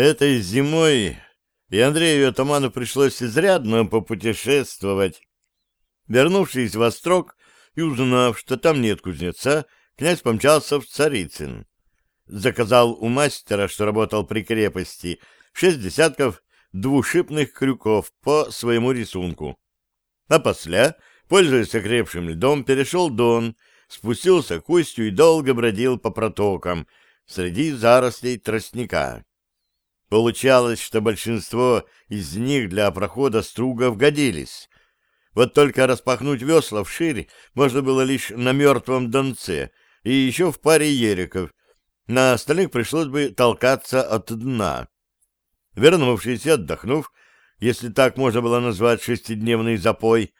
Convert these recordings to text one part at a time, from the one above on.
Этой зимой и Андрею Атаману пришлось изрядно попутешествовать. Вернувшись в Острог и узнав, что там нет кузнеца, князь помчался в Царицын. Заказал у мастера, что работал при крепости, шесть десятков двушипных крюков по своему рисунку. А после, пользуясь окрепшим льдом, перешел Дон, спустился к устью и долго бродил по протокам среди зарослей тростника. Получалось, что большинство из них для прохода стругов годились. Вот только распахнуть весла вширь можно было лишь на мертвом донце и еще в паре ериков. На остальных пришлось бы толкаться от дна. Вернувшись и отдохнув, если так можно было назвать шестидневный запой,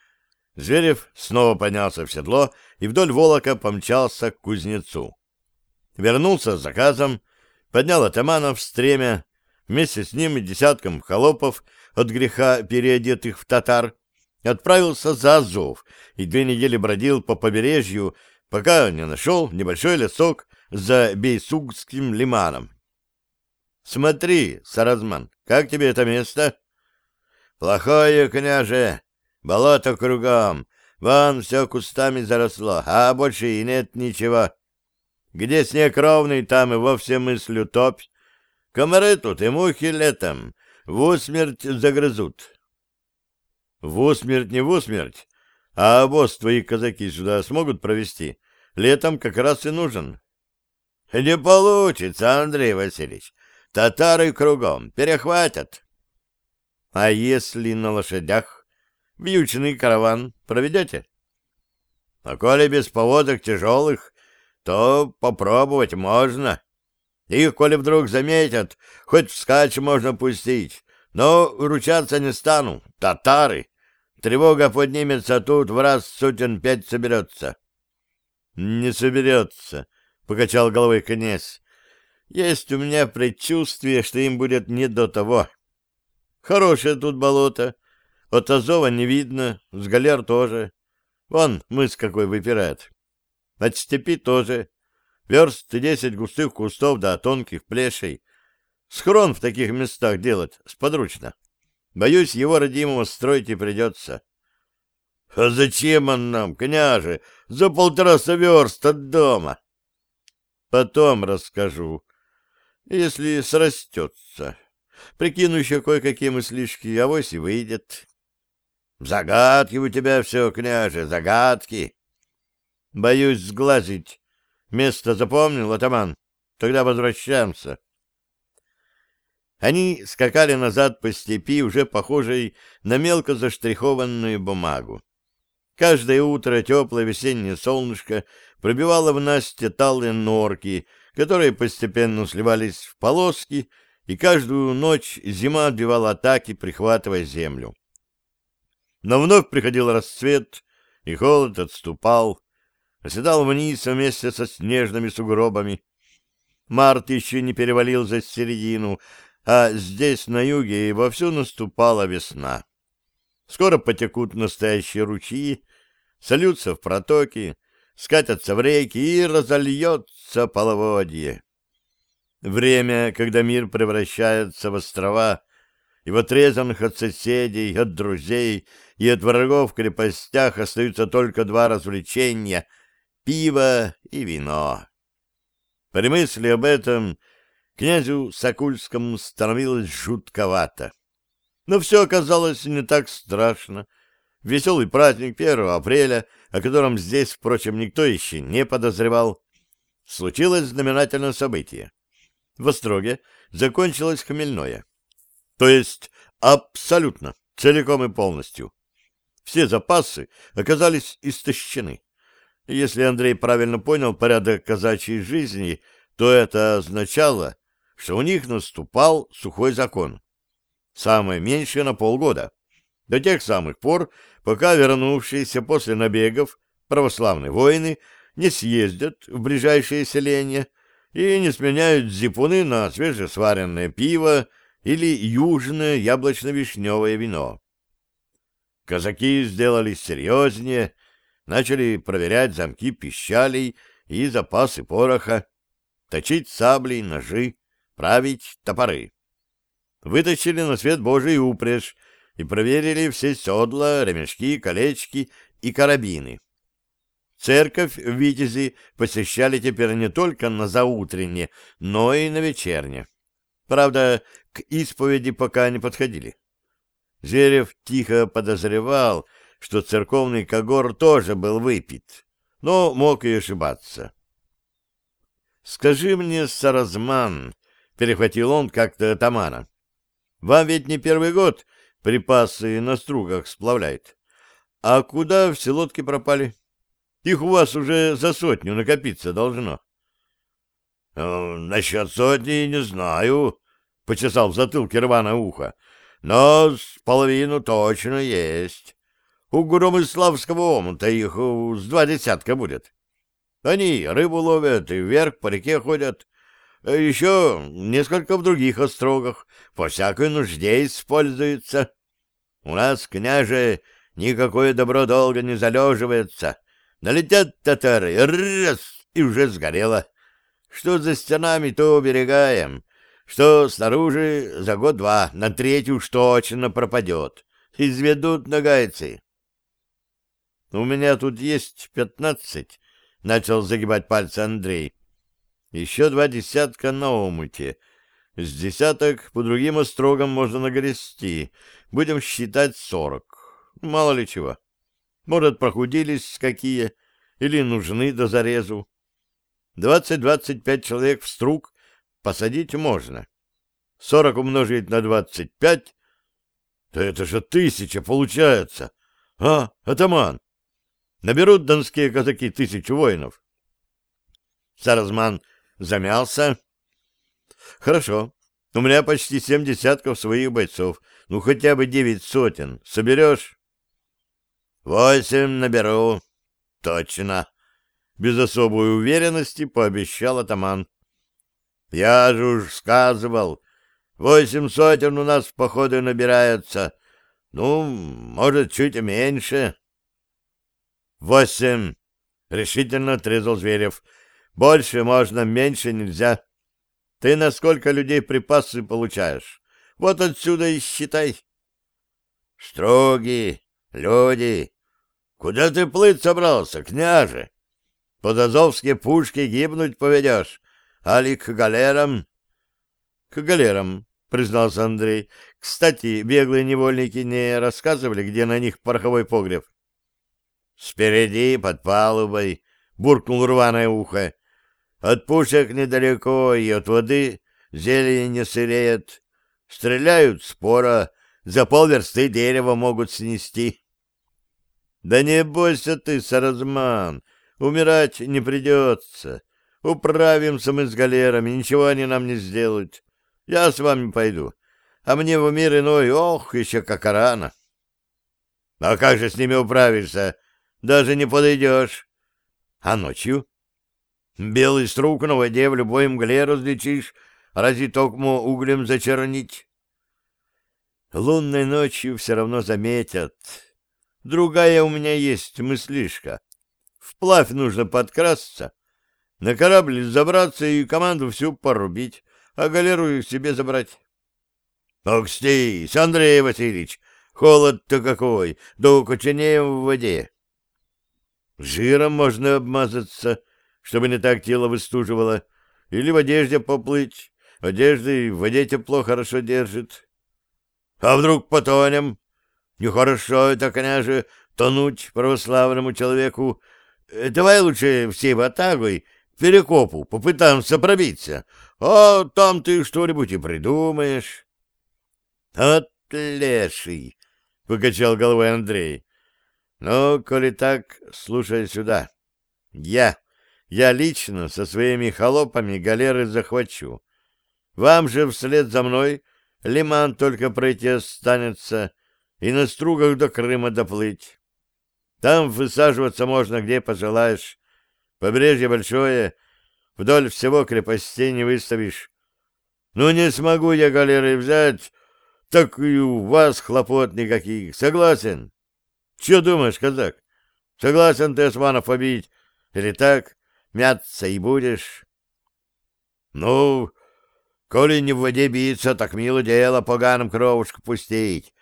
Зверев снова поднялся в седло и вдоль волока помчался к кузнецу. Вернулся с заказом, поднял атаманов в стремя, вместе с ним и десятком холопов от греха переодетых в татар, отправился за Азов и две недели бродил по побережью, пока не нашел небольшой лесок за Бейсугским лиманом. — Смотри, Саразман, как тебе это место? — Плохое, княже. Болото кругом. Вон все кустами заросло, а больше и нет ничего. Где снег ровный, там и вовсе мыслю топь. Комары тут и мухи летом в усмерть загрызут. В усмерть не в усмерть, а обоз твои казаки сюда смогут провести. Летом как раз и нужен. Не получится, Андрей Васильевич. Татары кругом перехватят. А если на лошадях вьючный караван проведете? А коли без поводок тяжелых, то попробовать можно. Их, коли вдруг заметят, хоть вскачь можно пустить, но ручаться не стану. Татары. Тревога поднимется, тут в раз сотен пять соберется. — Не соберется, — покачал головой князь. — Есть у меня предчувствие, что им будет не до того. Хорошее тут болото. От Азова не видно, с галер тоже. Вон мыс какой выпирает. От степи тоже. Верст десять густых кустов да тонких плешей. Схрон в таких местах делать сподручно. Боюсь, его родимого строить и придется. — А зачем он нам, княже, за полтораста верст от дома? — Потом расскажу, если срастется. Прикину еще кое-какие мыслишки, авось и выйдет. — Загадки у тебя все, княже, загадки. — Боюсь сглазить, Место запомнил, атаман? Тогда возвращаемся. Они скакали назад по степи, уже похожей на мелко заштрихованную бумагу. Каждое утро теплое весеннее солнышко пробивало в Насте талые норки, которые постепенно сливались в полоски, и каждую ночь зима отбивала атаки, прихватывая землю. Но вновь приходил рассвет, и холод отступал, оседал вниз вместе со снежными сугробами. Март еще не перевалил за середину, а здесь, на юге, и вовсю наступала весна. Скоро потекут настоящие ручьи, сольются в протоки, скатятся в реки и разольется половодье. Время, когда мир превращается в острова, и в отрезанных от соседей, от друзей и от врагов крепостях остаются только два развлечения — пиво и вино. При мысли об этом князю Сокульскому становилось жутковато. Но все оказалось не так страшно. Веселый праздник 1 апреля, о котором здесь, впрочем, никто еще не подозревал, случилось знаменательное событие. В Остроге закончилось хмельное. То есть абсолютно, целиком и полностью. Все запасы оказались истощены. Если Андрей правильно понял порядок казачьей жизни, то это означало, что у них наступал сухой закон. Самое меньшее на полгода. До тех самых пор, пока вернувшиеся после набегов православные воины не съездят в ближайшие селения и не сменяют зипуны на свежесваренное пиво или южное яблочно-вишневое вино. Казаки сделались серьезнее, начали проверять замки пищалей и запасы пороха, точить сабли, ножи, править топоры. вытащили на свет Божий упряжь и проверили все седла, ремешки, колечки и карабины. Церковь в Витязи посещали теперь не только на заутренне, но и на вечерне. Правда, к исповеди пока не подходили. Зверев тихо подозревал, что церковный когор тоже был выпит, но мог и ошибаться. «Скажи мне, Саразман», — перехватил он как-то Тамана, — «вам ведь не первый год припасы на стругах сплавляет. А куда все лодки пропали? Их у вас уже за сотню накопиться должно». «Э, «Насчет сотни не знаю», — почесал в затылке рваное ухо, — «но с половину точно есть. У Громыславского омута их с два десятка будет». Они рыбу ловят и вверх по реке ходят. А еще несколько в других острогах по всякой нужде используются. У нас, княже, никакое добро долго не залеживается. Налетят татары, раз, и уже сгорело. Что за стенами, то уберегаем. Что снаружи за год-два, на третью уж точно пропадет. Изведут нагайцы. У меня тут есть пятнадцать — начал загибать пальцы Андрей. «Еще два десятка на омуте. С десяток по другим острогам можно нагрести. Будем считать сорок. Мало ли чего. Может, прохудились какие, или нужны до зарезу. Двадцать-двадцать пять человек в струк посадить можно. Сорок умножить на двадцать пять — да это же тысяча получается. А, атаман, Наберут донские казаки тысячу воинов. Саразман замялся. Хорошо. У меня почти семь десятков своих бойцов. Ну, хотя бы девять сотен. Соберешь? Восемь наберу. Точно. Без особой уверенности пообещал атаман. Я же уж сказывал. Восемь сотен у нас в походы набирается. Ну, может, чуть меньше. «Восемь!» — решительно отрезал Зверев. «Больше можно, меньше нельзя. Ты на сколько людей припасы получаешь? Вот отсюда и считай». «Строгие люди! Куда ты плыть собрался, княже? Под азовские пушки гибнуть поведешь, али к галерам?» «К галерам», — признался Андрей. «Кстати, беглые невольники не рассказывали, где на них пороховой погреб?» Спереди, под палубой, буркнул рваное ухо. От пушек недалеко и от воды зелень не сыреет. Стреляют спора, за полверсты дерева могут снести. Да не бойся ты, Саразман, умирать не придется. Управимся мы с галерами, ничего они нам не сделают. Я с вами пойду, а мне в мир иной, ох, еще как рано. А как же с ними управишься? Даже не подойдешь. А ночью? Белый струк на воде в любой мгле различишь, разве токмо углем зачернить? Лунной ночью все равно заметят. Другая у меня есть мыслишка. Вплавь нужно подкрасться, на корабль забраться и команду всю порубить, а галеру себе забрать. — Окстись, Андрей Васильевич, холод-то какой, да укоченеем в воде. Жиром можно обмазаться, чтобы не так тело выстуживало, или в одежде поплыть. Одежда и в воде тепло хорошо держит. А вдруг потонем? Нехорошо это, княже, тонуть православному человеку. Э, давай лучше всей ватагой перекопу попытаемся пробиться, а там ты что-нибудь и придумаешь. — От леший! — покачал головой Андрей. Ну, коли так, слушай сюда. Я, я лично со своими холопами галеры захвачу. Вам же вслед за мной лиман только пройти останется и на стругах до Крыма доплыть. Там высаживаться можно где пожелаешь. Побережье большое, вдоль всего крепостей не выставишь. Ну, не смогу я галеры взять, так и у вас хлопот никаких. Согласен? Че думаешь, казак? Согласен ты османов побить? Или так, мяться и будешь? Ну, Коли не в воде биться, так мило дело поганым кровушку пустить.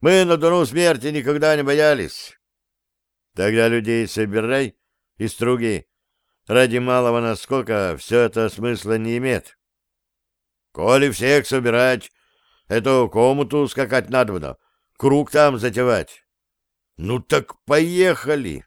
Мы на дуну смерти никогда не боялись. Тогда людей собирай и струги. Ради малого наскока все это смысла не имеет. Коли всех собирать, это комнату скакать надо, круг там затевать. Ну так поехали.